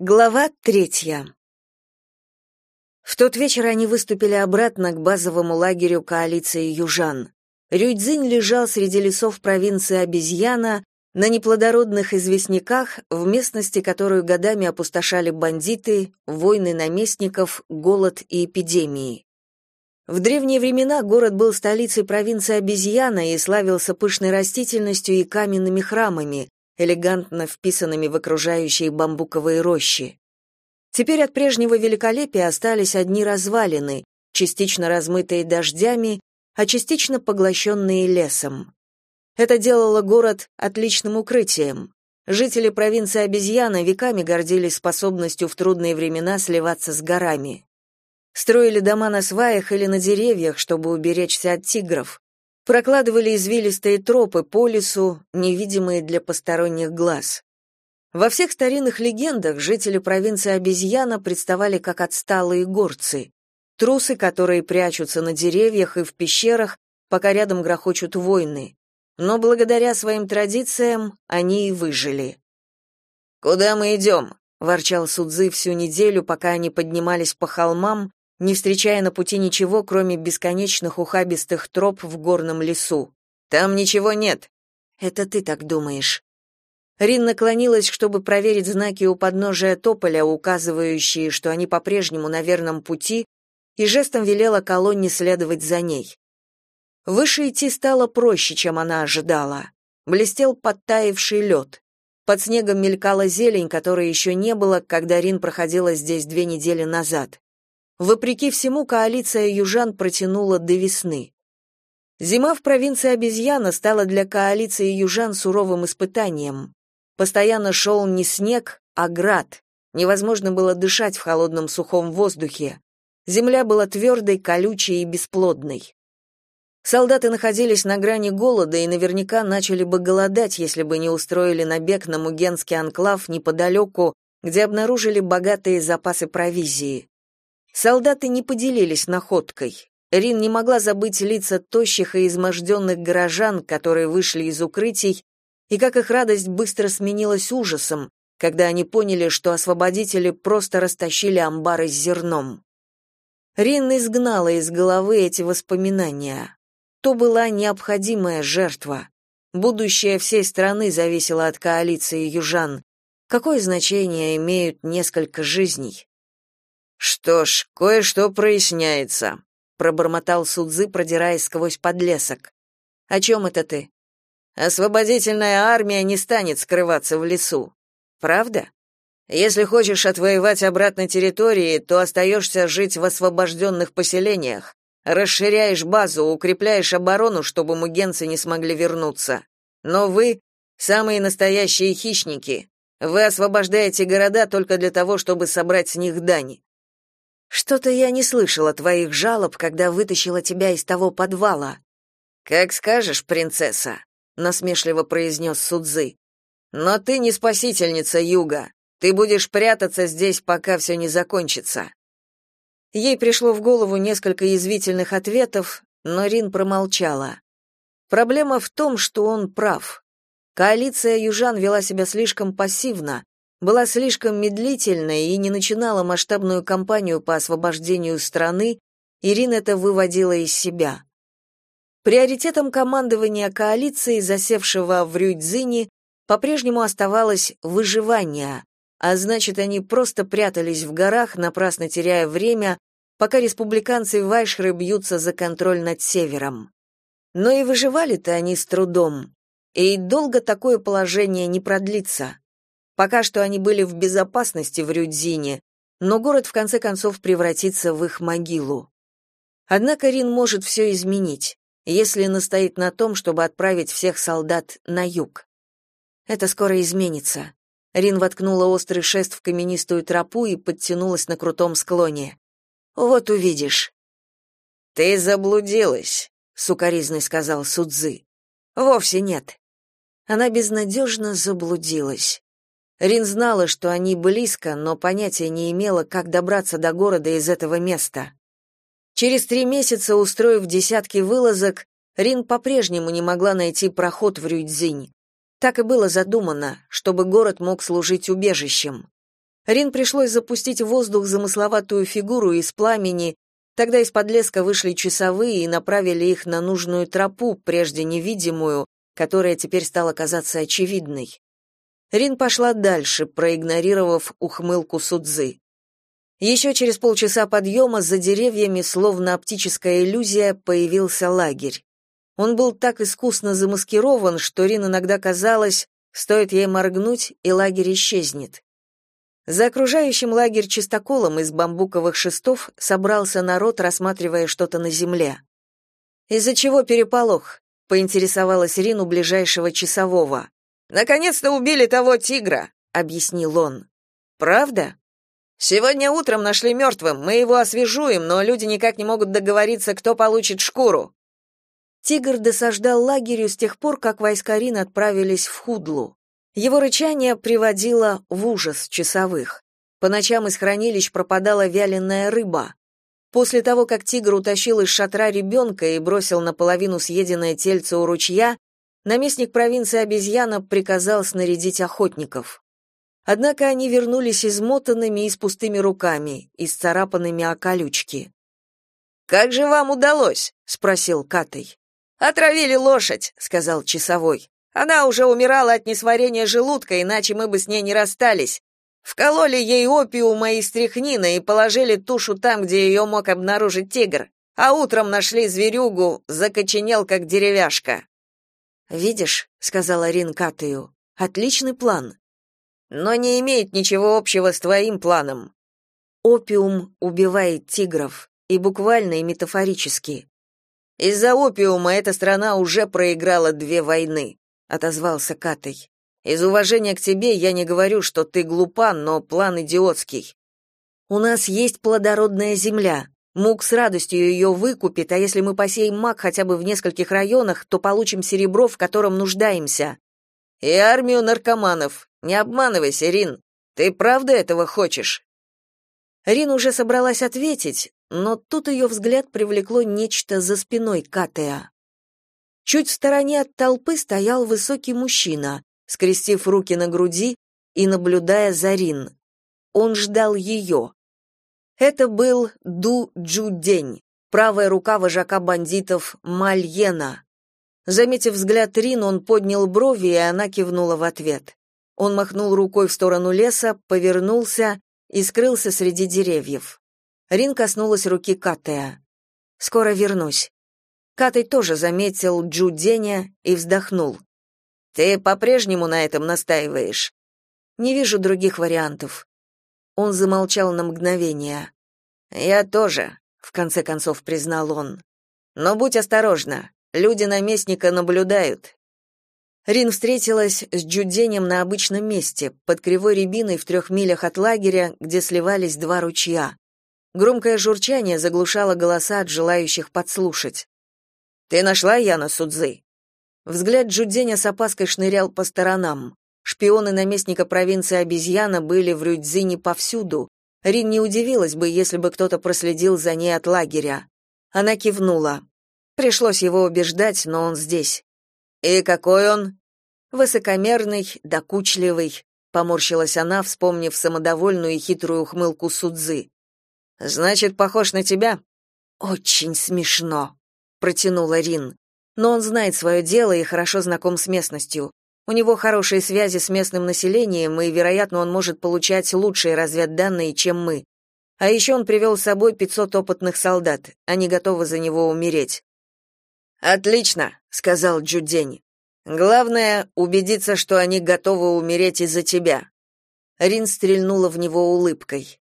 Глава третья. В тот вечер они выступили обратно к базовому лагерю коалиции южан. Рюйцзинь лежал среди лесов провинции Обезьяна на неплодородных известняках, в местности, которую годами опустошали бандиты, войны наместников, голод и эпидемии. В древние времена город был столицей провинции Обезьяна и славился пышной растительностью и каменными храмами, элегантно вписанными в окружающие бамбуковые рощи. Теперь от прежнего великолепия остались одни развалины, частично размытые дождями, а частично поглощенные лесом. Это делало город отличным укрытием. Жители провинции Обезьяна веками гордились способностью в трудные времена сливаться с горами. Строили дома на сваях или на деревьях, чтобы уберечься от тигров прокладывали извилистые тропы по лесу, невидимые для посторонних глаз. Во всех старинных легендах жители провинции Обезьяна представали как отсталые горцы, трусы, которые прячутся на деревьях и в пещерах, пока рядом грохочут войны. Но благодаря своим традициям они и выжили. «Куда мы идем?» — ворчал Судзы всю неделю, пока они поднимались по холмам, не встречая на пути ничего, кроме бесконечных ухабистых троп в горном лесу. Там ничего нет. Это ты так думаешь. Рин наклонилась, чтобы проверить знаки у подножия тополя, указывающие, что они по-прежнему на верном пути, и жестом велела колонне следовать за ней. Выше идти стало проще, чем она ожидала. Блестел подтаивший лед. Под снегом мелькала зелень, которой еще не было, когда Рин проходила здесь две недели назад. Вопреки всему, коалиция южан протянула до весны. Зима в провинции обезьяна стала для коалиции южан суровым испытанием. Постоянно шел не снег, а град. Невозможно было дышать в холодном сухом воздухе. Земля была твердой, колючей и бесплодной. Солдаты находились на грани голода и наверняка начали бы голодать, если бы не устроили набег на Мугенский анклав неподалеку, где обнаружили богатые запасы провизии. Солдаты не поделились находкой. Рин не могла забыть лица тощих и изможденных горожан, которые вышли из укрытий, и как их радость быстро сменилась ужасом, когда они поняли, что освободители просто растащили амбары с зерном. Рин изгнала из головы эти воспоминания. То была необходимая жертва. Будущее всей страны зависело от коалиции южан. Какое значение имеют несколько жизней? Что ж, кое-что проясняется, пробормотал Судзы, продираясь сквозь подлесок. О чем это ты? Освободительная армия не станет скрываться в лесу. Правда? Если хочешь отвоевать обратно территории, то остаешься жить в освобожденных поселениях, расширяешь базу, укрепляешь оборону, чтобы мугенцы не смогли вернуться. Но вы самые настоящие хищники. Вы освобождаете города только для того, чтобы собрать с них дань. Что-то я не слышала твоих жалоб, когда вытащила тебя из того подвала. Как скажешь, принцесса, насмешливо произнес Судзы. Но ты не спасительница Юга. Ты будешь прятаться здесь, пока все не закончится. Ей пришло в голову несколько язвительных ответов, но Рин промолчала. Проблема в том, что он прав. Коалиция южан вела себя слишком пассивно, была слишком медлительной и не начинала масштабную кампанию по освобождению страны, Ирина это выводила из себя. Приоритетом командования коалиции, засевшего в Рюйцзине, по-прежнему оставалось выживание, а значит, они просто прятались в горах, напрасно теряя время, пока республиканцы Вайшры бьются за контроль над севером. Но и выживали-то они с трудом, и долго такое положение не продлится. Пока что они были в безопасности в Рюдзине, но город в конце концов превратится в их могилу. Однако Рин может все изменить, если настоит на том, чтобы отправить всех солдат на юг. Это скоро изменится. Рин воткнула острый шест в каменистую тропу и подтянулась на крутом склоне. Вот увидишь. Ты заблудилась, сукаризный сказал Судзы. Вовсе нет. Она безнадежно заблудилась. Рин знала, что они близко, но понятия не имела, как добраться до города из этого места. Через три месяца, устроив десятки вылазок, Рин по-прежнему не могла найти проход в Рюйцзинь. Так и было задумано, чтобы город мог служить убежищем. Рин пришлось запустить в воздух замысловатую фигуру из пламени, тогда из-под леска вышли часовые и направили их на нужную тропу, прежде невидимую, которая теперь стала казаться очевидной. Рин пошла дальше, проигнорировав ухмылку Судзы. Еще через полчаса подъема за деревьями, словно оптическая иллюзия, появился лагерь. Он был так искусно замаскирован, что Рин иногда казалось, стоит ей моргнуть, и лагерь исчезнет. За окружающим лагерь чистоколом из бамбуковых шестов собрался народ, рассматривая что-то на земле. «Из-за чего переполох?» — поинтересовалась Рин у ближайшего часового. «Наконец-то убили того тигра», — объяснил он. «Правда?» Сегодня утром нашли мертвым, мы его освежуем, но люди никак не могут договориться, кто получит шкуру. Тигр досаждал лагерю с тех пор, как войска Рин отправились в Худлу. Его рычание приводило в ужас часовых. По ночам из хранилищ пропадала вяленая рыба. После того, как тигр утащил из шатра ребенка и бросил наполовину съеденное тельце у ручья, наместник провинции обезьяна приказал снарядить охотников. Однако они вернулись измотанными и с пустыми руками, и исцарапанными о колючки. «Как же вам удалось?» — спросил Катай. «Отравили лошадь», — сказал часовой. «Она уже умирала от несварения желудка, иначе мы бы с ней не расстались. Вкололи ей опиума и стряхнина и положили тушу там, где ее мог обнаружить тигр. А утром нашли зверюгу, закоченел, как деревяшка». «Видишь», — сказала Рин Катаю, — «отличный план но не имеет ничего общего с твоим планом. Опиум убивает тигров, и буквально, и метафорически. Из-за опиума эта страна уже проиграла две войны, отозвался Катай. Из уважения к тебе я не говорю, что ты глупа, но план идиотский. У нас есть плодородная земля. Мук с радостью ее выкупит, а если мы посеем мак хотя бы в нескольких районах, то получим серебро, в котором нуждаемся. И армию наркоманов, не обманывайся, Рин. Ты правда этого хочешь? Рин уже собралась ответить, но тут ее взгляд привлекло нечто за спиной Катеа. Чуть в стороне от толпы стоял высокий мужчина, скрестив руки на груди и наблюдая за Рин. Он ждал ее. Это был Ду Джу День, правая рука вожака бандитов Мальена. Заметив взгляд Рин, он поднял брови, и она кивнула в ответ. Он махнул рукой в сторону леса, повернулся и скрылся среди деревьев. Рин коснулась руки Катея. «Скоро вернусь». Катей тоже заметил Джу Деня и вздохнул. «Ты по-прежнему на этом настаиваешь?» «Не вижу других вариантов». Он замолчал на мгновение. «Я тоже», — в конце концов признал он. «Но будь осторожна. Люди наместника наблюдают, Рин встретилась с Джуденем на обычном месте, под кривой рябиной в трех милях от лагеря, где сливались два ручья. Громкое журчание заглушало голоса от желающих подслушать. «Ты нашла Яна Судзы?» Взгляд Джуденя с опаской шнырял по сторонам. Шпионы наместника провинции обезьяна были в Рюдзине повсюду. Рин не удивилась бы, если бы кто-то проследил за ней от лагеря. Она кивнула. Пришлось его убеждать, но он здесь. «И какой он?» Высокомерный, докучливый, поморщилась она, вспомнив самодовольную и хитрую ухмылку Судзы. Значит, похож на тебя? Очень смешно, протянула Рин. Но он знает свое дело и хорошо знаком с местностью. У него хорошие связи с местным населением, и, вероятно, он может получать лучшие разведданные, чем мы. А еще он привел с собой 500 опытных солдат. Они готовы за него умереть. Отлично, сказал Джудень. Главное убедиться, что они готовы умереть из-за тебя. Рин стрельнула в него улыбкой.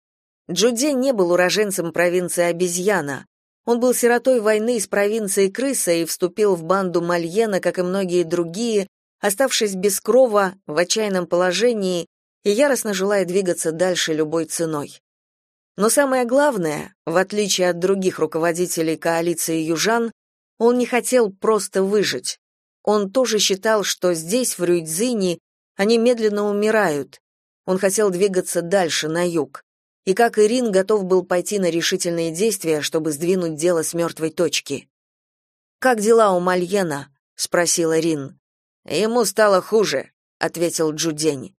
Джуди не был уроженцем провинции Обезьяна. Он был сиротой войны из провинции Крыса и вступил в банду Мальена, как и многие другие, оставшись без крова, в отчаянном положении и яростно желая двигаться дальше любой ценой. Но самое главное, в отличие от других руководителей коалиции южан, он не хотел просто выжить. Он тоже считал, что здесь, в Рюйцзине, они медленно умирают. Он хотел двигаться дальше, на юг. И как Ирин готов был пойти на решительные действия, чтобы сдвинуть дело с мертвой точки. «Как дела у Мальена?» — спросила Рин. «Ему стало хуже», — ответил Джудень.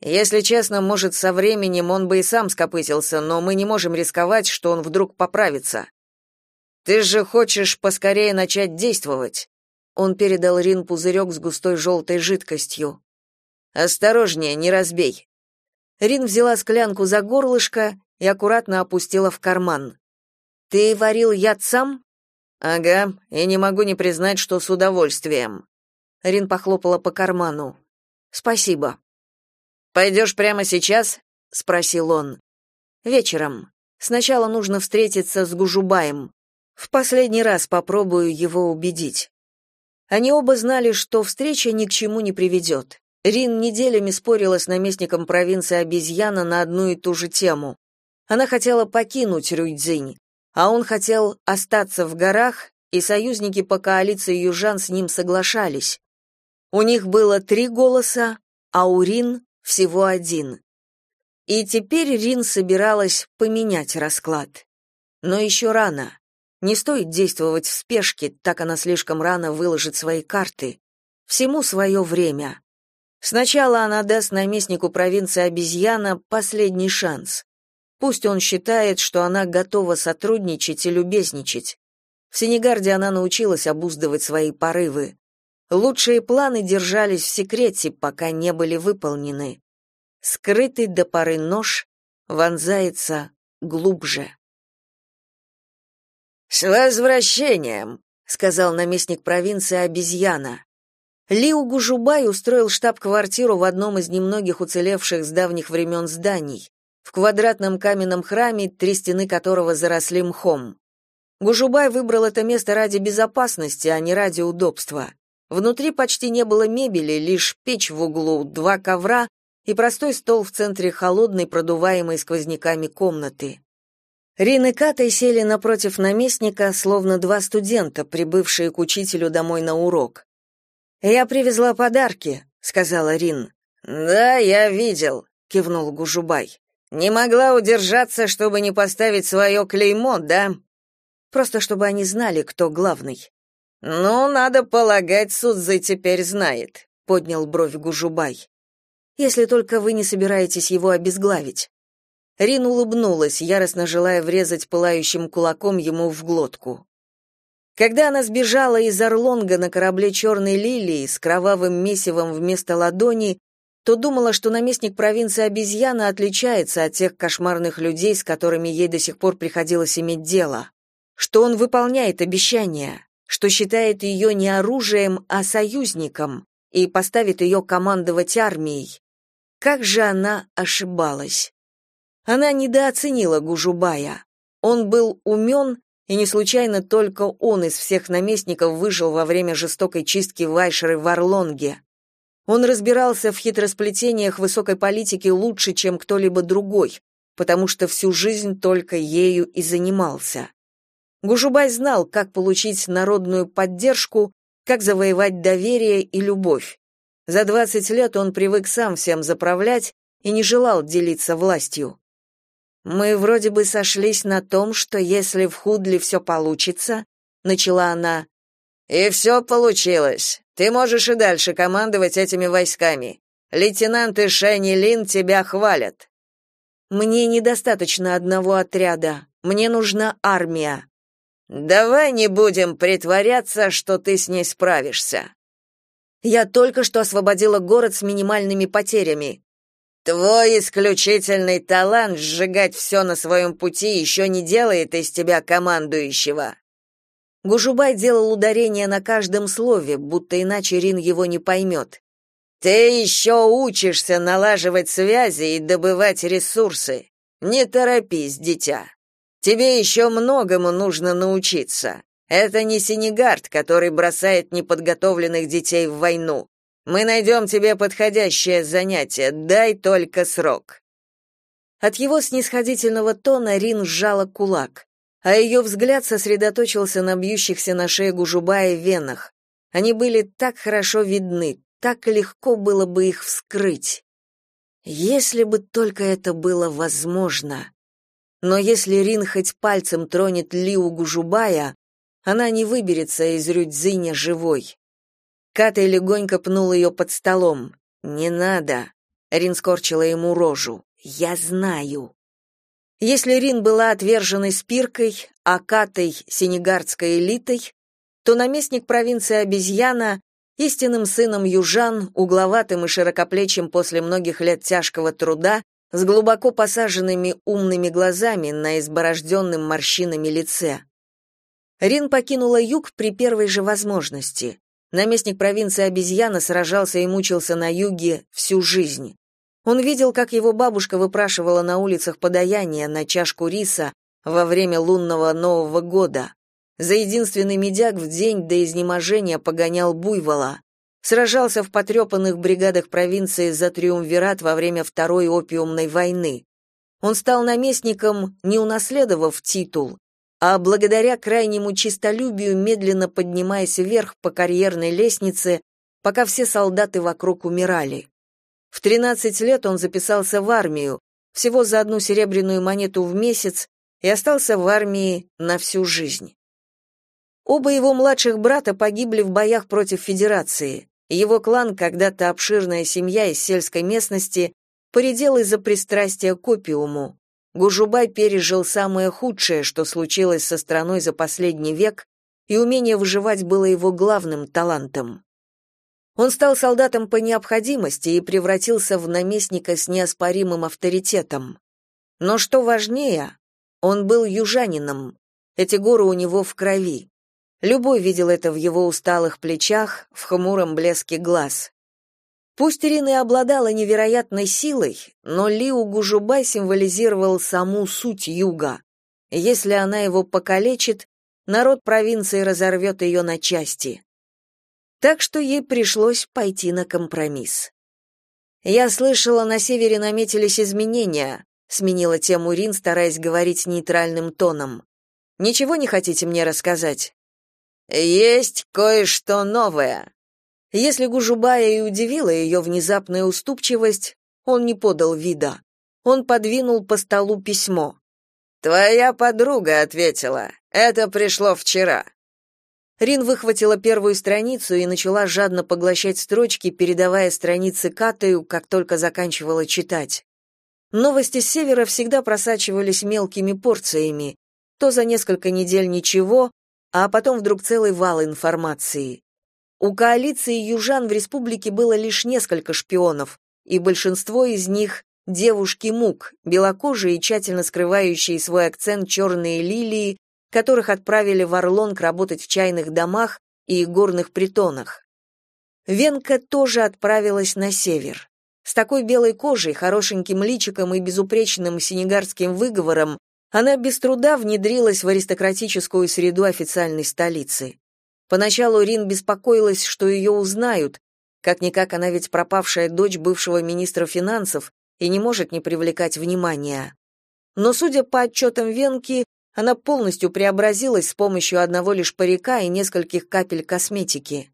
Если честно, может, со временем он бы и сам скопытился, но мы не можем рисковать, что он вдруг поправится. Ты же хочешь поскорее начать действовать. Он передал Рин пузырек с густой желтой жидкостью. Осторожнее, не разбей. Рин взяла склянку за горлышко и аккуратно опустила в карман. Ты варил яд сам? Ага, и не могу не признать, что с удовольствием. Рин похлопала по карману. Спасибо. «Пойдешь прямо сейчас?» — спросил он. «Вечером. Сначала нужно встретиться с Гужубаем. В последний раз попробую его убедить». Они оба знали, что встреча ни к чему не приведет. Рин неделями спорила с наместником провинции обезьяна на одну и ту же тему. Она хотела покинуть Рюйцзинь, а он хотел остаться в горах, и союзники по коалиции южан с ним соглашались. У них было три голоса, а у Рин всего один. И теперь Рин собиралась поменять расклад. Но еще рано. Не стоит действовать в спешке, так она слишком рано выложит свои карты. Всему свое время. Сначала она даст наместнику провинции обезьяна последний шанс. Пусть он считает, что она готова сотрудничать и любезничать. В Сенегарде она научилась обуздывать свои порывы. Лучшие планы держались в секрете, пока не были выполнены. Скрытый до поры нож вонзается глубже. «С возвращением!» — сказал наместник провинции обезьяна. Лиу Гужубай устроил штаб-квартиру в одном из немногих уцелевших с давних времен зданий, в квадратном каменном храме, три стены которого заросли мхом. Гужубай выбрал это место ради безопасности, а не ради удобства. Внутри почти не было мебели, лишь печь в углу, два ковра и простой стол в центре холодной, продуваемой сквозняками комнаты. Рин и Катай сели напротив наместника, словно два студента, прибывшие к учителю домой на урок. «Я привезла подарки», — сказала Рин. «Да, я видел», — кивнул Гужубай. «Не могла удержаться, чтобы не поставить свое клеймо, да?» «Просто чтобы они знали, кто главный». «Ну, надо полагать, Судзы теперь знает», — поднял бровь Гужубай. «Если только вы не собираетесь его обезглавить». Рин улыбнулась, яростно желая врезать пылающим кулаком ему в глотку. Когда она сбежала из Орлонга на корабле «Черной лилии» с кровавым месивом вместо ладони, то думала, что наместник провинции обезьяна отличается от тех кошмарных людей, с которыми ей до сих пор приходилось иметь дело, что он выполняет обещания что считает ее не оружием, а союзником и поставит ее командовать армией. Как же она ошибалась. Она недооценила Гужубая. Он был умен, и не случайно только он из всех наместников выжил во время жестокой чистки Вайшеры в Орлонге. Он разбирался в хитросплетениях высокой политики лучше, чем кто-либо другой, потому что всю жизнь только ею и занимался. Гужубай знал, как получить народную поддержку, как завоевать доверие и любовь. За 20 лет он привык сам всем заправлять и не желал делиться властью. Мы вроде бы сошлись на том, что если в Худли все получится, начала она. И все получилось. Ты можешь и дальше командовать этими войсками. Лейтенанты Шэнни Лин тебя хвалят. Мне недостаточно одного отряда. Мне нужна армия. Давай не будем притворяться, что ты с ней справишься. Я только что освободила город с минимальными потерями. Твой исключительный талант сжигать все на своем пути еще не делает из тебя командующего. Гужубай делал ударение на каждом слове, будто иначе Рин его не поймет. Ты еще учишься налаживать связи и добывать ресурсы. Не торопись, дитя. Тебе еще многому нужно научиться. Это не Сенегард, который бросает неподготовленных детей в войну. Мы найдем тебе подходящее занятие, дай только срок». От его снисходительного тона Рин сжала кулак, а ее взгляд сосредоточился на бьющихся на шее Гужубая венах. Они были так хорошо видны, так легко было бы их вскрыть. Если бы только это было возможно. Но если Рин хоть пальцем тронет Лиу Гужубая, она не выберется из Рюдзиня живой. Катай легонько пнул ее под столом. «Не надо». Рин скорчила ему рожу. Я знаю. Если Рин была отверженной спиркой, а Катой — сенегардской элитой, то наместник провинции Обезьяна — истинным сыном южан, угловатым и широкоплечим после многих лет тяжкого труда, с глубоко посаженными умными глазами на изборожденном морщинами лице. Рин покинула юг при первой же возможности. Наместник провинции Обезьяна сражался и мучился на юге всю жизнь. Он видел, как его бабушка выпрашивала на улицах подаяние на чашку риса во время лунного Нового года. За единственный медяк в день до изнеможения погонял буйвола. Сражался в потрепанных бригадах провинции за триумвират во время Второй опиумной войны. Он стал наместником, не унаследовав титул, а благодаря крайнему чистолюбию медленно поднимаясь вверх по карьерной лестнице, пока все солдаты вокруг умирали. В 13 лет он записался в армию, всего за одну серебряную монету в месяц, и остался в армии на всю жизнь. Оба его младших брата погибли в боях против Федерации. Его клан, когда-то обширная семья из сельской местности, поредел из-за пристрастия к опиуму. Гужубай пережил самое худшее, что случилось со страной за последний век, и умение выживать было его главным талантом. Он стал солдатом по необходимости и превратился в наместника с неоспоримым авторитетом. Но что важнее, он был южанином. Эти горы у него в крови. Любой видел это в его усталых плечах, в хмуром блеске глаз. Пусть Ирина обладала невероятной силой, но Лиу Гужубай символизировал саму суть юга. Если она его покалечит, народ провинции разорвет ее на части так что ей пришлось пойти на компромисс. «Я слышала, на севере наметились изменения», — сменила тему Рин, стараясь говорить нейтральным тоном. «Ничего не хотите мне рассказать?» «Есть кое-что новое». Если Гужубая и удивила ее внезапная уступчивость, он не подал вида. Он подвинул по столу письмо. «Твоя подруга ответила. Это пришло вчера. Рин выхватила первую страницу и начала жадно поглощать строчки, передавая страницы Катаю, как только заканчивала читать. Новости с севера всегда просачивались мелкими порциями, то за несколько недель ничего, а потом вдруг целый вал информации. У коалиции южан в республике было лишь несколько шпионов, и большинство из них — девушки мук, белокожие и тщательно скрывающие свой акцент черные лилии, которых отправили в Орлонг работать в чайных домах и горных притонах. Венка тоже отправилась на север. С такой белой кожей, хорошеньким личиком и безупречным сенегарским выговором она без труда внедрилась в аристократическую среду официальной столицы. Поначалу Рин беспокоилась, что ее узнают, как-никак она ведь пропавшая дочь бывшего министра финансов и не может не привлекать внимания. Но, судя по отчетам Венки, она полностью преобразилась с помощью одного лишь парика и нескольких капель косметики.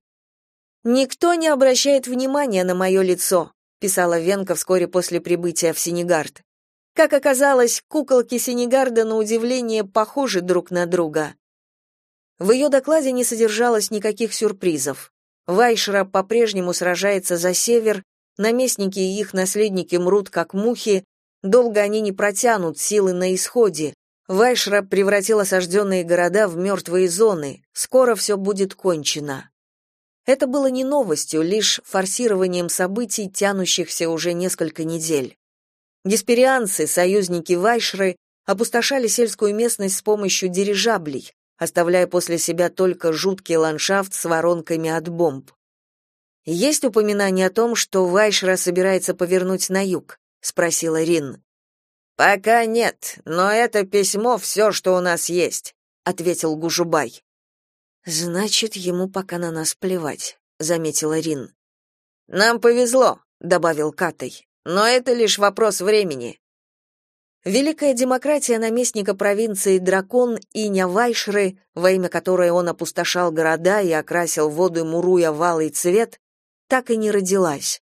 «Никто не обращает внимания на мое лицо», писала Венка вскоре после прибытия в Сенегард. Как оказалось, куколки Сенегарда на удивление похожи друг на друга. В ее докладе не содержалось никаких сюрпризов. Вайшера по-прежнему сражается за север, наместники и их наследники мрут как мухи, долго они не протянут, силы на исходе, Вайшра превратил осажденные города в мертвые зоны. Скоро все будет кончено. Это было не новостью, лишь форсированием событий, тянущихся уже несколько недель. Гесперианцы, союзники Вайшры, опустошали сельскую местность с помощью дирижаблей, оставляя после себя только жуткий ландшафт с воронками от бомб. Есть упоминание о том, что Вайшра собирается повернуть на юг, спросила Рин. Пока нет, но это письмо все, что у нас есть, ответил Гужубай. Значит, ему пока на нас плевать, заметила Рин. Нам повезло, добавил Катай. Но это лишь вопрос времени. Великая демократия наместника провинции Дракон Иня Вайшры, во имя которой он опустошал города и окрасил воду Муруя в алый цвет, так и не родилась.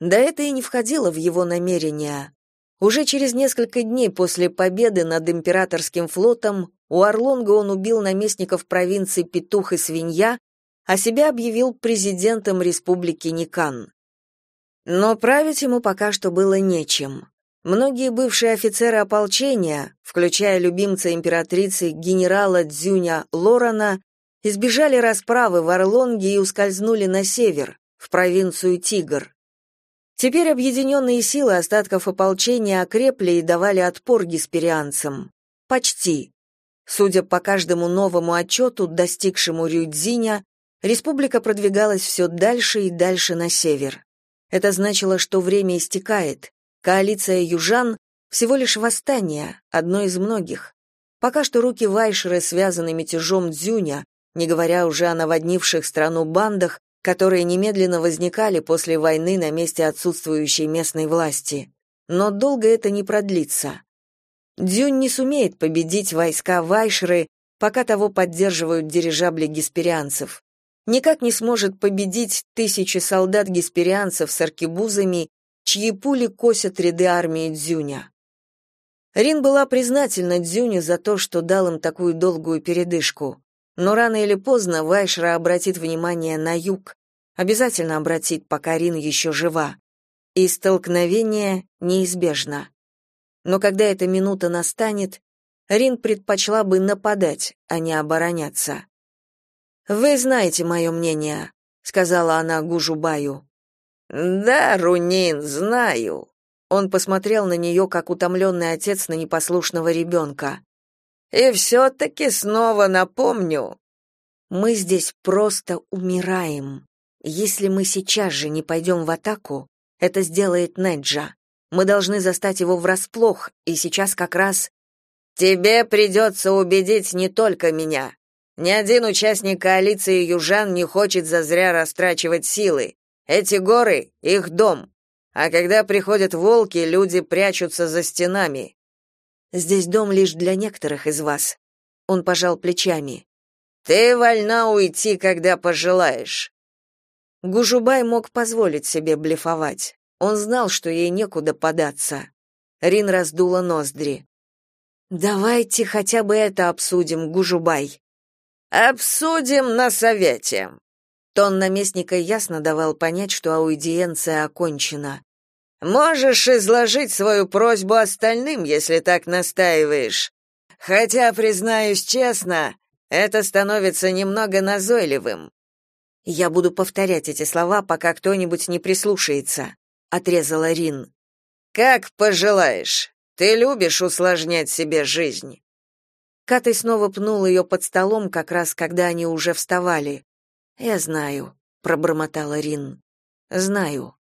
Да это и не входило в его намерения. Уже через несколько дней после победы над императорским флотом у Орлонга он убил наместников провинций Петух и Свинья, а себя объявил президентом республики Никан. Но править ему пока что было нечем. Многие бывшие офицеры ополчения, включая любимца императрицы генерала Дзюня Лорана, избежали расправы в Орлонге и ускользнули на север, в провинцию Тигр. Теперь объединенные силы остатков ополчения окрепли и давали отпор гесперианцам. Почти. Судя по каждому новому отчету, достигшему Рюдзиня, республика продвигалась все дальше и дальше на север. Это значило, что время истекает. Коалиция южан — всего лишь восстание, одно из многих. Пока что руки Вайшера связаны мятежом Дзюня, не говоря уже о наводнивших страну бандах, которые немедленно возникали после войны на месте отсутствующей местной власти. Но долго это не продлится. Дюнь не сумеет победить войска Вайшры, пока того поддерживают дирижабли гесперианцев. Никак не сможет победить тысячи солдат гесперианцев с аркебузами, чьи пули косят ряды армии Дзюня. Рин была признательна Дзюню за то, что дал им такую долгую передышку. Но рано или поздно Вайшра обратит внимание на юг, обязательно обратит, пока Рин еще жива. И столкновение неизбежно. Но когда эта минута настанет, Рин предпочла бы нападать, а не обороняться. «Вы знаете мое мнение», — сказала она Гужубаю. «Да, Рунин, знаю». Он посмотрел на нее, как утомленный отец на непослушного ребенка. И все-таки снова напомню. Мы здесь просто умираем. Если мы сейчас же не пойдем в атаку, это сделает Неджа. Мы должны застать его врасплох, и сейчас как раз... Тебе придется убедить не только меня. Ни один участник коалиции южан не хочет зазря растрачивать силы. Эти горы — их дом. А когда приходят волки, люди прячутся за стенами. Здесь дом лишь для некоторых из вас. Он пожал плечами. Ты вольна уйти, когда пожелаешь. Гужубай мог позволить себе блефовать. Он знал, что ей некуда податься. Рин раздула ноздри. Давайте хотя бы это обсудим, Гужубай. Обсудим на совете. Тон наместника ясно давал понять, что аудиенция окончена. Можешь изложить свою просьбу остальным, если так настаиваешь. Хотя, признаюсь честно, это становится немного назойливым. Я буду повторять эти слова, пока кто-нибудь не прислушается, отрезала Рин. Как пожелаешь. Ты любишь усложнять себе жизнь. Катай снова пнул ее под столом, как раз когда они уже вставали. Я знаю, пробормотала Рин. Знаю.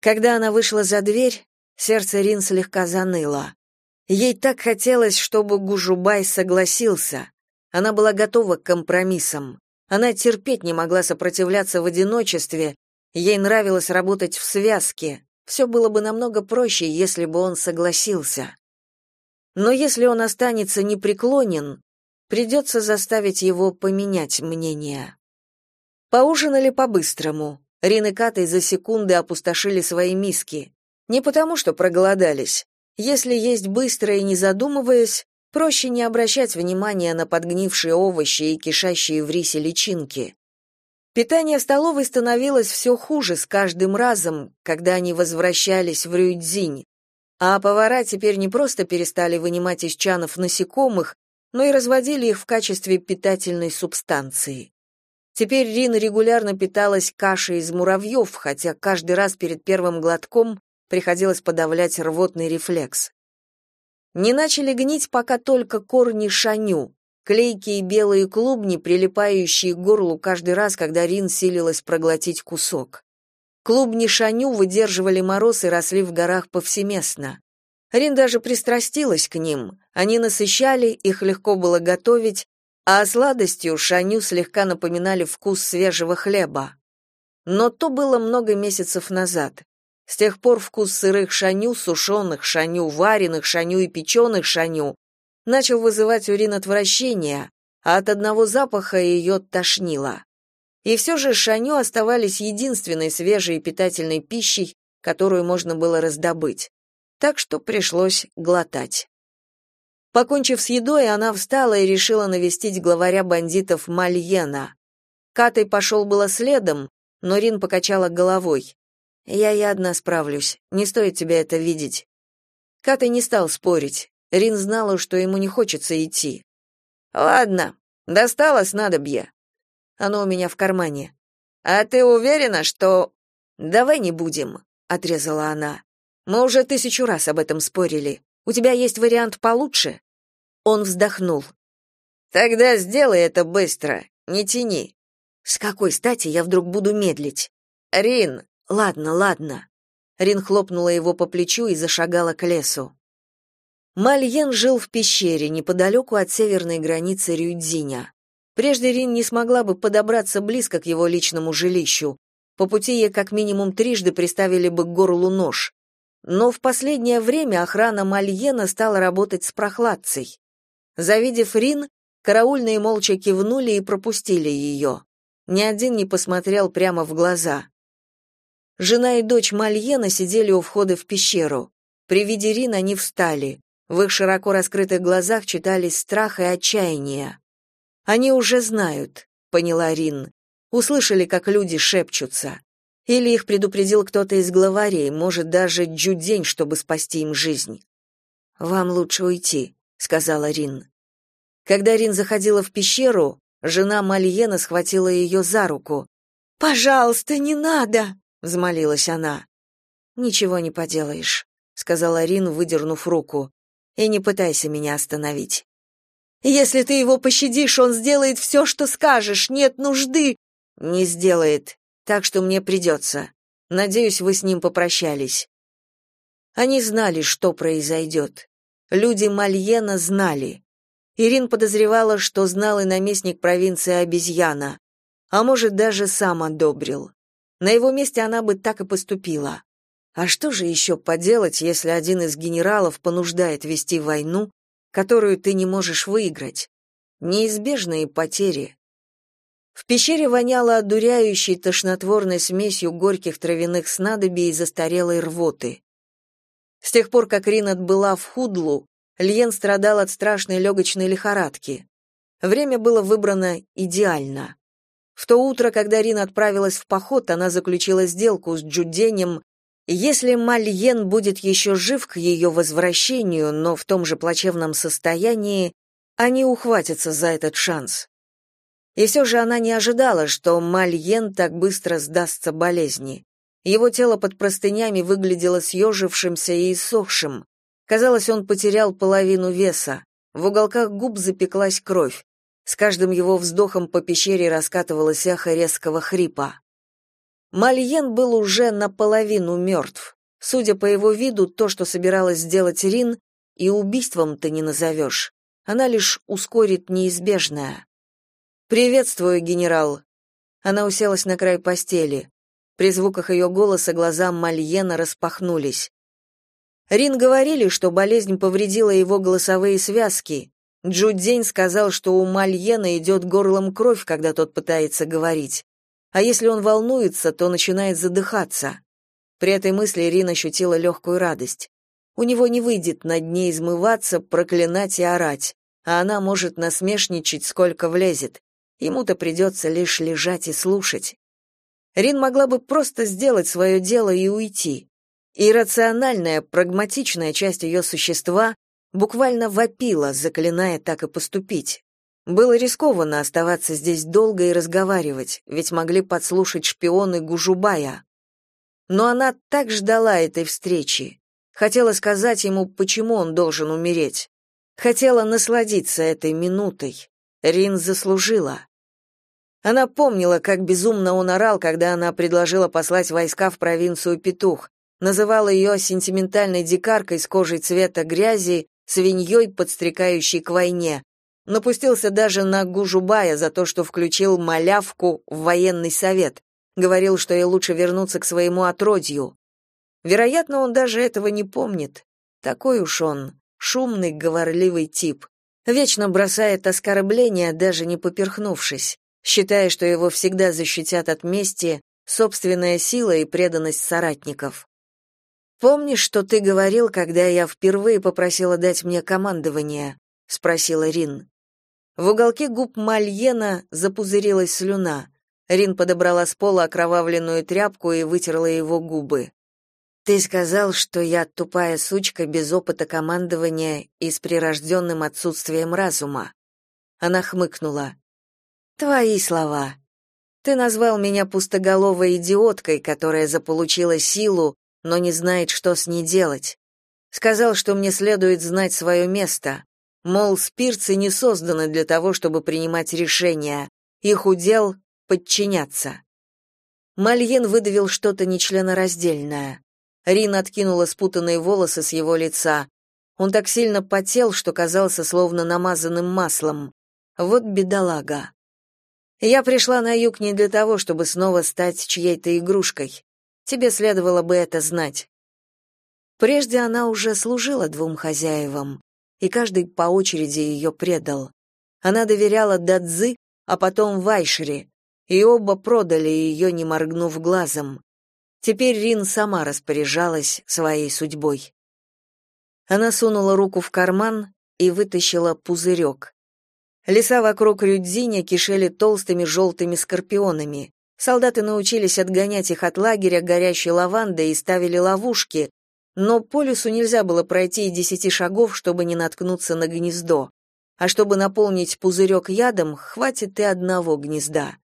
Когда она вышла за дверь, сердце Рин слегка заныло. Ей так хотелось, чтобы Гужубай согласился. Она была готова к компромиссам. Она терпеть не могла сопротивляться в одиночестве. Ей нравилось работать в связке. Все было бы намного проще, если бы он согласился. Но если он останется непреклонен, придется заставить его поменять мнение. Поужинали по-быстрому. Рин и Катай за секунды опустошили свои миски. Не потому, что проголодались. Если есть быстро и не задумываясь, проще не обращать внимания на подгнившие овощи и кишащие в рисе личинки. Питание в столовой становилось все хуже с каждым разом, когда они возвращались в Рюйцзинь. А повара теперь не просто перестали вынимать из чанов насекомых, но и разводили их в качестве питательной субстанции. Теперь Рин регулярно питалась кашей из муравьев, хотя каждый раз перед первым глотком приходилось подавлять рвотный рефлекс. Не начали гнить пока только корни шаню, клейкие белые клубни, прилипающие к горлу каждый раз, когда Рин силилась проглотить кусок. Клубни шаню выдерживали мороз и росли в горах повсеместно. Рин даже пристрастилась к ним. Они насыщали, их легко было готовить, а сладостью шаню слегка напоминали вкус свежего хлеба. Но то было много месяцев назад. С тех пор вкус сырых шаню, сушеных шаню, вареных шаню и печеных шаню начал вызывать у Рин отвращение, а от одного запаха ее тошнило. И все же шаню оставались единственной свежей и питательной пищей, которую можно было раздобыть. Так что пришлось глотать. Покончив с едой, она встала и решила навестить главаря бандитов Мальена. Катай пошел было следом, но Рин покачала головой. Я и одна справлюсь. Не стоит тебе это видеть. Ката не стал спорить. Рин знала, что ему не хочется идти. Ладно, достала снадобье. Оно у меня в кармане. А ты уверена, что Давай не будем, отрезала она. Мы уже тысячу раз об этом спорили. У тебя есть вариант получше? Он вздохнул. Тогда сделай это быстро, не тяни. С какой стати я вдруг буду медлить? Рин, ладно, ладно. Рин хлопнула его по плечу и зашагала к лесу. Мальен жил в пещере неподалеку от северной границы Рюдзиня. Прежде Рин не смогла бы подобраться близко к его личному жилищу. По пути ей как минимум трижды приставили бы к горлу нож. Но в последнее время охрана Мальена стала работать с прохладцей. Завидев Рин, караульные молча кивнули и пропустили ее. Ни один не посмотрел прямо в глаза. Жена и дочь Мальена сидели у входа в пещеру. При виде Рин они встали. В их широко раскрытых глазах читались страх и отчаяние. Они уже знают, поняла Рин. Услышали, как люди шепчутся. Или их предупредил кто-то из главарей, может, даже Джудень, чтобы спасти им жизнь. «Вам лучше уйти», — сказала Рин. Когда Рин заходила в пещеру, жена Мальена схватила ее за руку. «Пожалуйста, не надо!» — взмолилась она. «Ничего не поделаешь», — сказала Рин, выдернув руку. «И не пытайся меня остановить». Если ты его пощадишь, он сделает все, что скажешь. Нет нужды. Не сделает. Так что мне придется. Надеюсь, вы с ним попрощались. Они знали, что произойдет. Люди Мальена знали. Ирин подозревала, что знал и наместник провинции Обезьяна, а может, даже сам одобрил. На его месте она бы так и поступила. А что же еще поделать, если один из генералов понуждает вести войну, которую ты не можешь выиграть. Неизбежные потери. В пещере воняло одуряющей тошнотворной смесью горьких травяных снадобий и застарелой рвоты. С тех пор, как Рин отбыла в Худлу, Льен страдал от страшной легочной лихорадки. Время было выбрано идеально. В то утро, когда Рин отправилась в поход, она заключила сделку с Джуденем если Мальен будет еще жив к ее возвращению, но в том же плачевном состоянии, они ухватятся за этот шанс. И все же она не ожидала, что Мальен так быстро сдастся болезни. Его тело под простынями выглядело съежившимся и иссохшим. Казалось, он потерял половину веса. В уголках губ запеклась кровь. С каждым его вздохом по пещере раскатывалось эхо резкого хрипа. Мальен был уже наполовину мертв. Судя по его виду, то, что собиралась сделать Рин, и убийством ты не назовешь. Она лишь ускорит неизбежное. «Приветствую, генерал». Она уселась на край постели. При звуках ее голоса глаза Мальена распахнулись. Рин говорили, что болезнь повредила его голосовые связки. Джудзень сказал, что у Мальена идет горлом кровь, когда тот пытается говорить а если он волнуется, то начинает задыхаться. При этой мысли Ирина ощутила легкую радость. У него не выйдет над ней измываться, проклинать и орать, а она может насмешничать, сколько влезет. Ему-то придется лишь лежать и слушать. Рин могла бы просто сделать свое дело и уйти. Иррациональная, прагматичная часть ее существа буквально вопила, заклиная так и поступить. Было рискованно оставаться здесь долго и разговаривать, ведь могли подслушать шпионы Гужубая. Но она так ждала этой встречи. Хотела сказать ему, почему он должен умереть. Хотела насладиться этой минутой. Рин заслужила. Она помнила, как безумно он орал, когда она предложила послать войска в провинцию Петух, называла ее сентиментальной дикаркой с кожей цвета грязи, свиньей, подстрекающей к войне, Напустился даже на Гужубая за то, что включил малявку в военный совет. Говорил, что ей лучше вернуться к своему отродью. Вероятно, он даже этого не помнит. Такой уж он, шумный, говорливый тип. Вечно бросает оскорбления, даже не поперхнувшись, считая, что его всегда защитят от мести собственная сила и преданность соратников. «Помнишь, что ты говорил, когда я впервые попросила дать мне командование?» — спросила Рин. В уголке губ Мальена запузырилась слюна. Рин подобрала с пола окровавленную тряпку и вытерла его губы. Ты сказал, что я тупая сучка без опыта командования и с прирожденным отсутствием разума. Она хмыкнула. Твои слова. Ты назвал меня пустоголовой идиоткой, которая заполучила силу, но не знает, что с ней делать. Сказал, что мне следует знать свое место. Мол, спирцы не созданы для того, чтобы принимать решения. Их удел — подчиняться. Мальен выдавил что-то нечленораздельное. Рин откинула спутанные волосы с его лица. Он так сильно потел, что казался словно намазанным маслом. Вот бедолага. Я пришла на юг не для того, чтобы снова стать чьей-то игрушкой. Тебе следовало бы это знать. Прежде она уже служила двум хозяевам, и каждый по очереди ее предал. Она доверяла Дадзи, а потом Вайшери, и оба продали ее, не моргнув глазом. Теперь Рин сама распоряжалась своей судьбой. Она сунула руку в карман и вытащила пузырек. Леса вокруг Рюдзиня кишели толстыми желтыми скорпионами. Солдаты научились отгонять их от лагеря горящей лавандой и ставили ловушки, но по лесу нельзя было пройти и десяти шагов, чтобы не наткнуться на гнездо. А чтобы наполнить пузырек ядом, хватит и одного гнезда.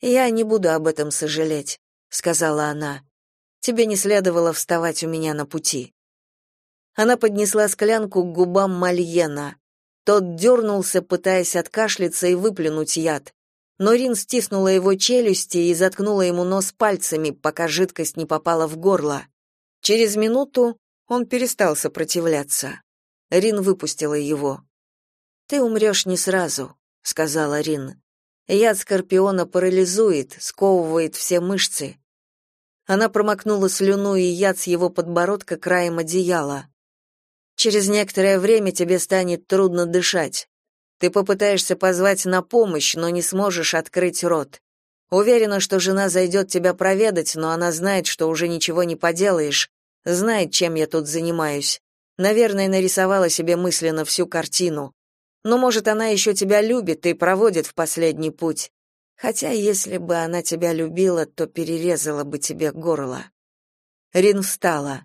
Я не буду об этом сожалеть сказала она. Тебе не следовало вставать у меня на пути. Она поднесла склянку к губам Мальена. Тот дернулся, пытаясь откашляться и выплюнуть яд. Но Рин стиснула его челюсти и заткнула ему нос пальцами, пока жидкость не попала в горло. Через минуту он перестал сопротивляться. Рин выпустила его. «Ты умрешь не сразу», — сказала Рин. Яд скорпиона парализует, сковывает все мышцы. Она промокнула слюну и яд с его подбородка краем одеяла. Через некоторое время тебе станет трудно дышать. Ты попытаешься позвать на помощь, но не сможешь открыть рот. Уверена, что жена зайдет тебя проведать, но она знает, что уже ничего не поделаешь, знает, чем я тут занимаюсь. Наверное, нарисовала себе мысленно всю картину. Но, может, она еще тебя любит и проводит в последний путь. Хотя, если бы она тебя любила, то перерезала бы тебе горло. Рин встала.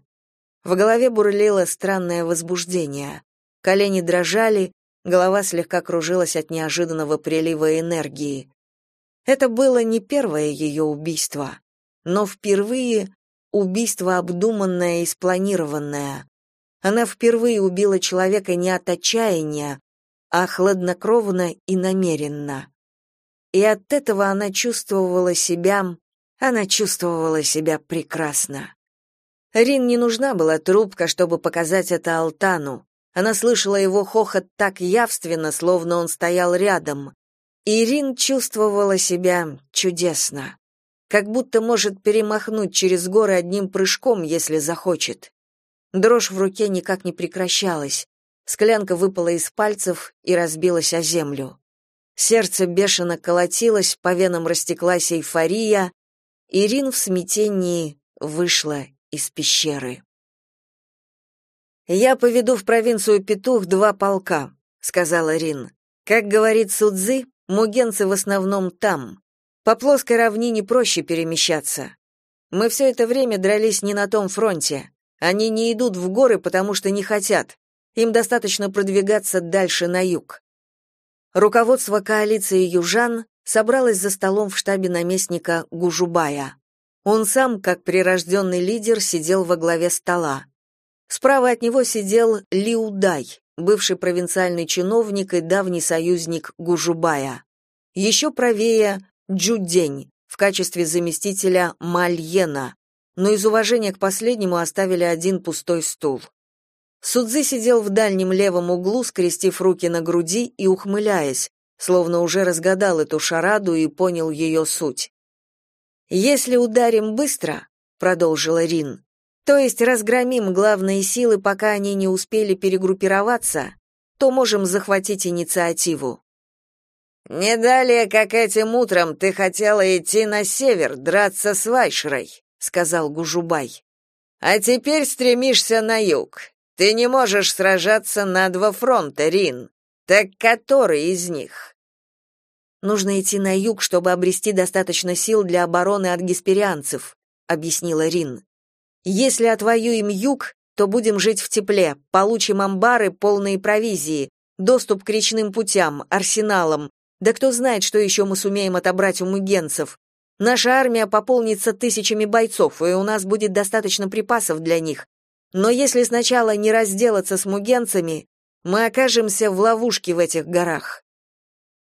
В голове бурлило странное возбуждение. Колени дрожали, голова слегка кружилась от неожиданного прилива энергии. Это было не первое ее убийство, но впервые убийство обдуманное и спланированное. Она впервые убила человека не от отчаяния, а хладнокровно и намеренно. И от этого она чувствовала себя, она чувствовала себя прекрасно. Рин не нужна была трубка, чтобы показать это Алтану. Она слышала его хохот так явственно, словно он стоял рядом. И Рин чувствовала себя чудесно. Как будто может перемахнуть через горы одним прыжком, если захочет. Дрожь в руке никак не прекращалась. Склянка выпала из пальцев и разбилась о землю. Сердце бешено колотилось, по венам растеклась эйфория, и Рин в смятении вышла из пещеры. «Я поведу в провинцию Петух два полка», — сказала Рин. «Как говорит Судзы, мугенцы в основном там. По плоской равнине проще перемещаться. Мы все это время дрались не на том фронте. Они не идут в горы, потому что не хотят. Им достаточно продвигаться дальше на юг. Руководство коалиции южан собралось за столом в штабе наместника Гужубая. Он сам, как прирожденный лидер, сидел во главе стола. Справа от него сидел Лиудай, бывший провинциальный чиновник и давний союзник Гужубая. Еще правее Джудень в качестве заместителя Мальена, но из уважения к последнему оставили один пустой стул. Судзи сидел в дальнем левом углу, скрестив руки на груди и ухмыляясь, словно уже разгадал эту шараду и понял ее суть. «Если ударим быстро», — продолжила Рин, «то есть разгромим главные силы, пока они не успели перегруппироваться, то можем захватить инициативу». «Не далее, как этим утром ты хотела идти на север, драться с Вайшрой», — сказал Гужубай. «А теперь стремишься на юг. Ты не можешь сражаться на два фронта, Рин. Так который из них? Нужно идти на юг, чтобы обрести достаточно сил для обороны от гесперианцев, объяснила Рин. Если отвоюем юг, то будем жить в тепле, получим амбары, полные провизии, доступ к речным путям, арсеналам. Да кто знает, что еще мы сумеем отобрать у мугенцев. Наша армия пополнится тысячами бойцов, и у нас будет достаточно припасов для них. Но если сначала не разделаться с мугенцами, мы окажемся в ловушке в этих горах.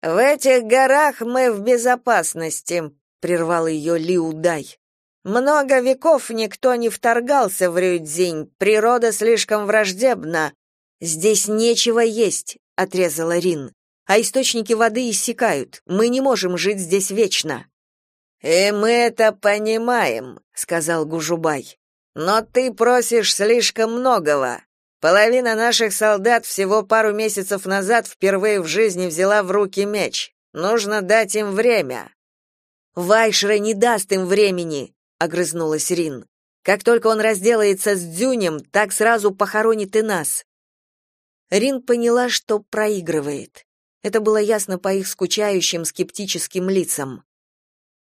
В этих горах мы в безопасности, прервал ее Лиу Дай. Много веков никто не вторгался в Рюдзинь, природа слишком враждебна. Здесь нечего есть, отрезала Рин. А источники воды иссякают. Мы не можем жить здесь вечно. И мы это понимаем, сказал Гужубай. Но ты просишь слишком многого. Половина наших солдат всего пару месяцев назад впервые в жизни взяла в руки меч. Нужно дать им время. Вайшра не даст им времени, огрызнулась Рин. Как только он разделается с Дзюнем, так сразу похоронит и нас. Рин поняла, что проигрывает. Это было ясно по их скучающим, скептическим лицам.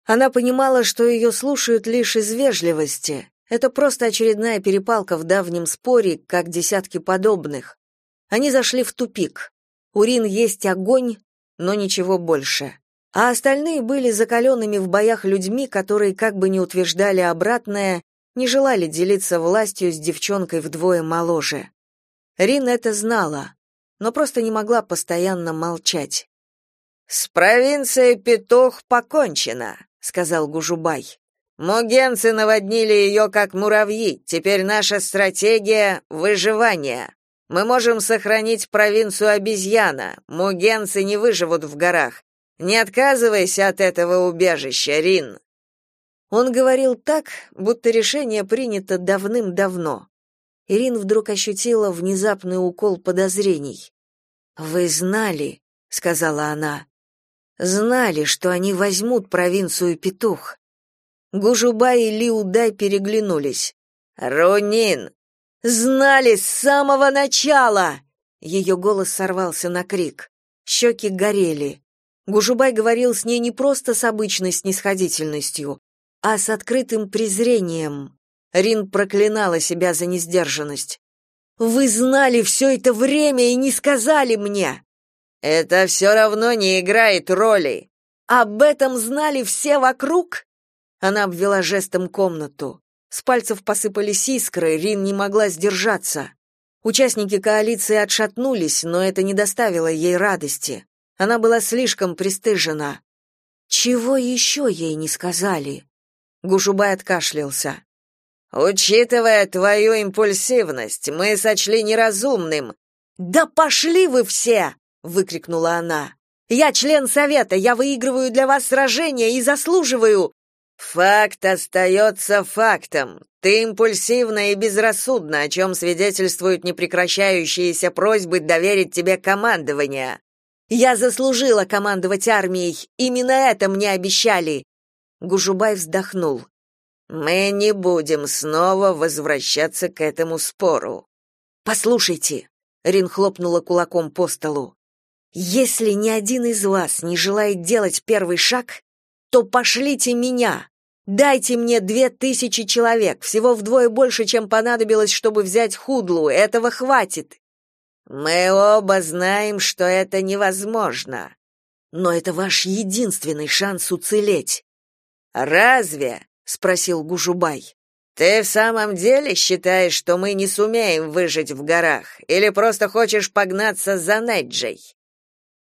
Она понимала, что ее слушают лишь из вежливости, это просто очередная перепалка в давнем споре, как десятки подобных. Они зашли в тупик. Урин есть огонь, но ничего больше. А остальные были закаленными в боях людьми, которые, как бы ни утверждали обратное, не желали делиться властью с девчонкой вдвое моложе. Рин это знала, но просто не могла постоянно молчать. «С провинцией Петух покончено», — сказал Гужубай. Мугенцы наводнили ее как муравьи. Теперь наша стратегия выживание. Мы можем сохранить провинцию обезьяна. Мугенцы не выживут в горах. Не отказывайся от этого убежища, Рин. Он говорил так, будто решение принято давным-давно. Ирин вдруг ощутила внезапный укол подозрений. «Вы знали», — сказала она, — «знали, что они возьмут провинцию Петух. Гужуба и Лиудай переглянулись. «Рунин!» «Знали с самого начала!» Ее голос сорвался на крик. Щеки горели. Гужубай говорил с ней не просто с обычной снисходительностью, а с открытым презрением. Рин проклинала себя за несдержанность. «Вы знали все это время и не сказали мне!» «Это все равно не играет роли!» «Об этом знали все вокруг?» Она обвела жестом комнату. С пальцев посыпались искры, Рин не могла сдержаться. Участники коалиции отшатнулись, но это не доставило ей радости. Она была слишком пристыжена. Чего еще ей не сказали? Гушубай откашлялся. Учитывая твою импульсивность, мы сочли неразумным. Да пошли вы все, выкрикнула она. Я член совета, я выигрываю для вас сражения и заслуживаю Факт остается фактом. Ты импульсивна и безрассудна, о чем свидетельствуют непрекращающиеся просьбы доверить тебе командование. Я заслужила командовать армией. Именно это мне обещали. Гужубай вздохнул. Мы не будем снова возвращаться к этому спору. Послушайте, Рин хлопнула кулаком по столу. Если ни один из вас не желает делать первый шаг, то пошлите меня. Дайте мне две тысячи человек, всего вдвое больше, чем понадобилось, чтобы взять Худлу. Этого хватит. Мы оба знаем, что это невозможно. Но это ваш единственный шанс уцелеть. Разве? спросил Гужубай. Ты в самом деле считаешь, что мы не сумеем выжить в горах, или просто хочешь погнаться за Неджей?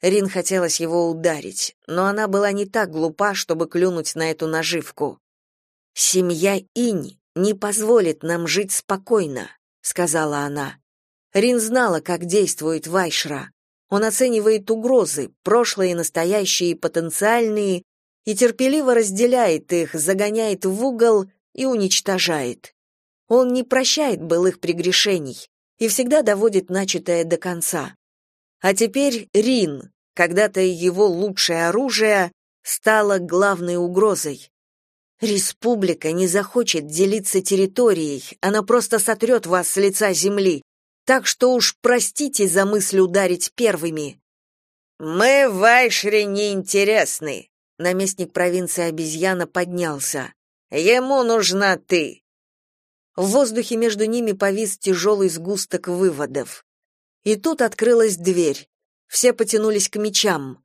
Рин хотелось его ударить, но она была не так глупа, чтобы клюнуть на эту наживку. «Семья Инь не позволит нам жить спокойно», — сказала она. Рин знала, как действует Вайшра. Он оценивает угрозы, прошлые, настоящие и потенциальные, и терпеливо разделяет их, загоняет в угол и уничтожает. Он не прощает былых прегрешений и всегда доводит начатое до конца. А теперь Рин, когда-то его лучшее оружие, стало главной угрозой. Республика не захочет делиться территорией, она просто сотрет вас с лица земли. Так что уж простите за мысль ударить первыми. Мы в Айшре неинтересны. Наместник провинции обезьяна поднялся. Ему нужна ты. В воздухе между ними повис тяжелый сгусток выводов. И тут открылась дверь. Все потянулись к мечам.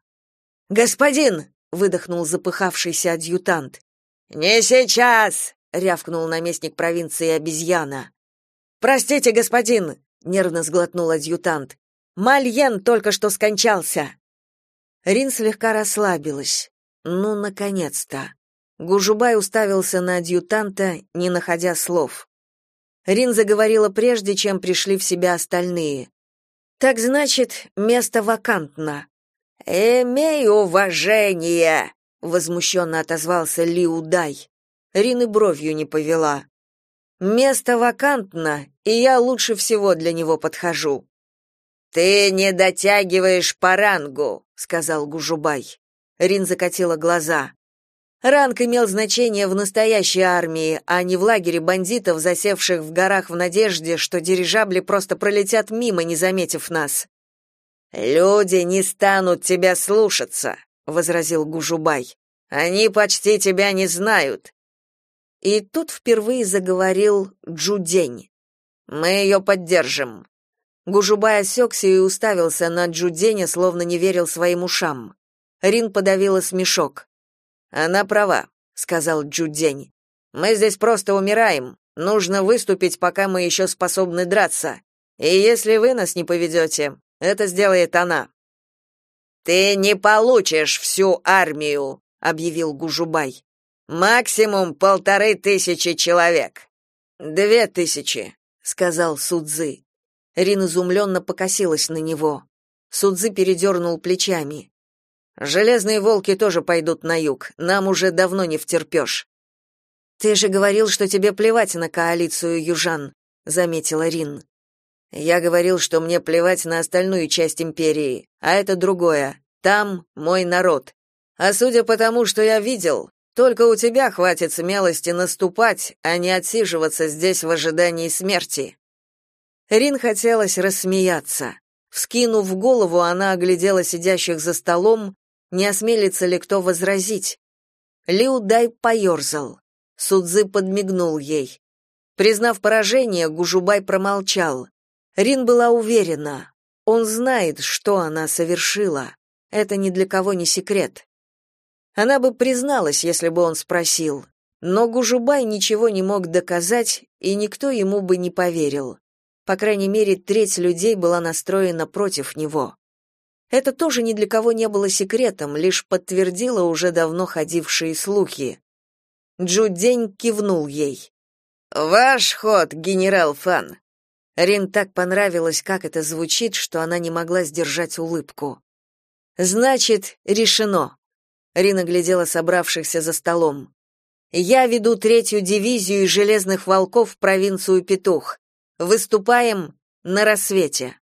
«Господин!» — выдохнул запыхавшийся адъютант. «Не сейчас!» — рявкнул наместник провинции обезьяна. «Простите, господин!» — нервно сглотнул адъютант. «Мальен только что скончался!» Рин слегка расслабилась. Ну, наконец-то. Гужубай уставился на адъютанта, не находя слов. Рин заговорила прежде, чем пришли в себя остальные. Так значит, место вакантно. Имей уважение, возмущенно отозвался Ли Удай. Рин и бровью не повела. Место вакантно, и я лучше всего для него подхожу. Ты не дотягиваешь по рангу, сказал Гужубай. Рин закатила глаза. Ранг имел значение в настоящей армии, а не в лагере бандитов, засевших в горах в надежде, что дирижабли просто пролетят мимо, не заметив нас. Люди не станут тебя слушаться, возразил Гужубай. Они почти тебя не знают. И тут впервые заговорил Джудень. Мы ее поддержим. Гужубай осекся и уставился на Джуденя, словно не верил своим ушам. Рин подавила смешок. Она права, сказал Джудень. Мы здесь просто умираем. Нужно выступить, пока мы еще способны драться. И если вы нас не поведете, это сделает она. Ты не получишь всю армию, объявил Гужубай. Максимум полторы тысячи человек. Две тысячи, сказал Судзы. Рин изумленно покосилась на него. Судзы передернул плечами. Железные волки тоже пойдут на юг. Нам уже давно не втерпешь». Ты же говорил, что тебе плевать на коалицию южан, заметила Рин. Я говорил, что мне плевать на остальную часть империи, а это другое. Там мой народ. А судя по тому, что я видел, только у тебя хватит смелости наступать, а не отсиживаться здесь в ожидании смерти. Рин хотелось рассмеяться. Вскинув голову, она оглядела сидящих за столом не осмелится ли кто возразить. Лиу Дай поерзал. Судзы подмигнул ей. Признав поражение, Гужубай промолчал. Рин была уверена. Он знает, что она совершила. Это ни для кого не секрет. Она бы призналась, если бы он спросил. Но Гужубай ничего не мог доказать, и никто ему бы не поверил. По крайней мере, треть людей была настроена против него. Это тоже ни для кого не было секретом, лишь подтвердило уже давно ходившие слухи. Джудень кивнул ей. «Ваш ход, генерал Фан!» Рин так понравилось, как это звучит, что она не могла сдержать улыбку. «Значит, решено!» Рин оглядела собравшихся за столом. «Я веду третью дивизию железных волков в провинцию Петух. Выступаем на рассвете».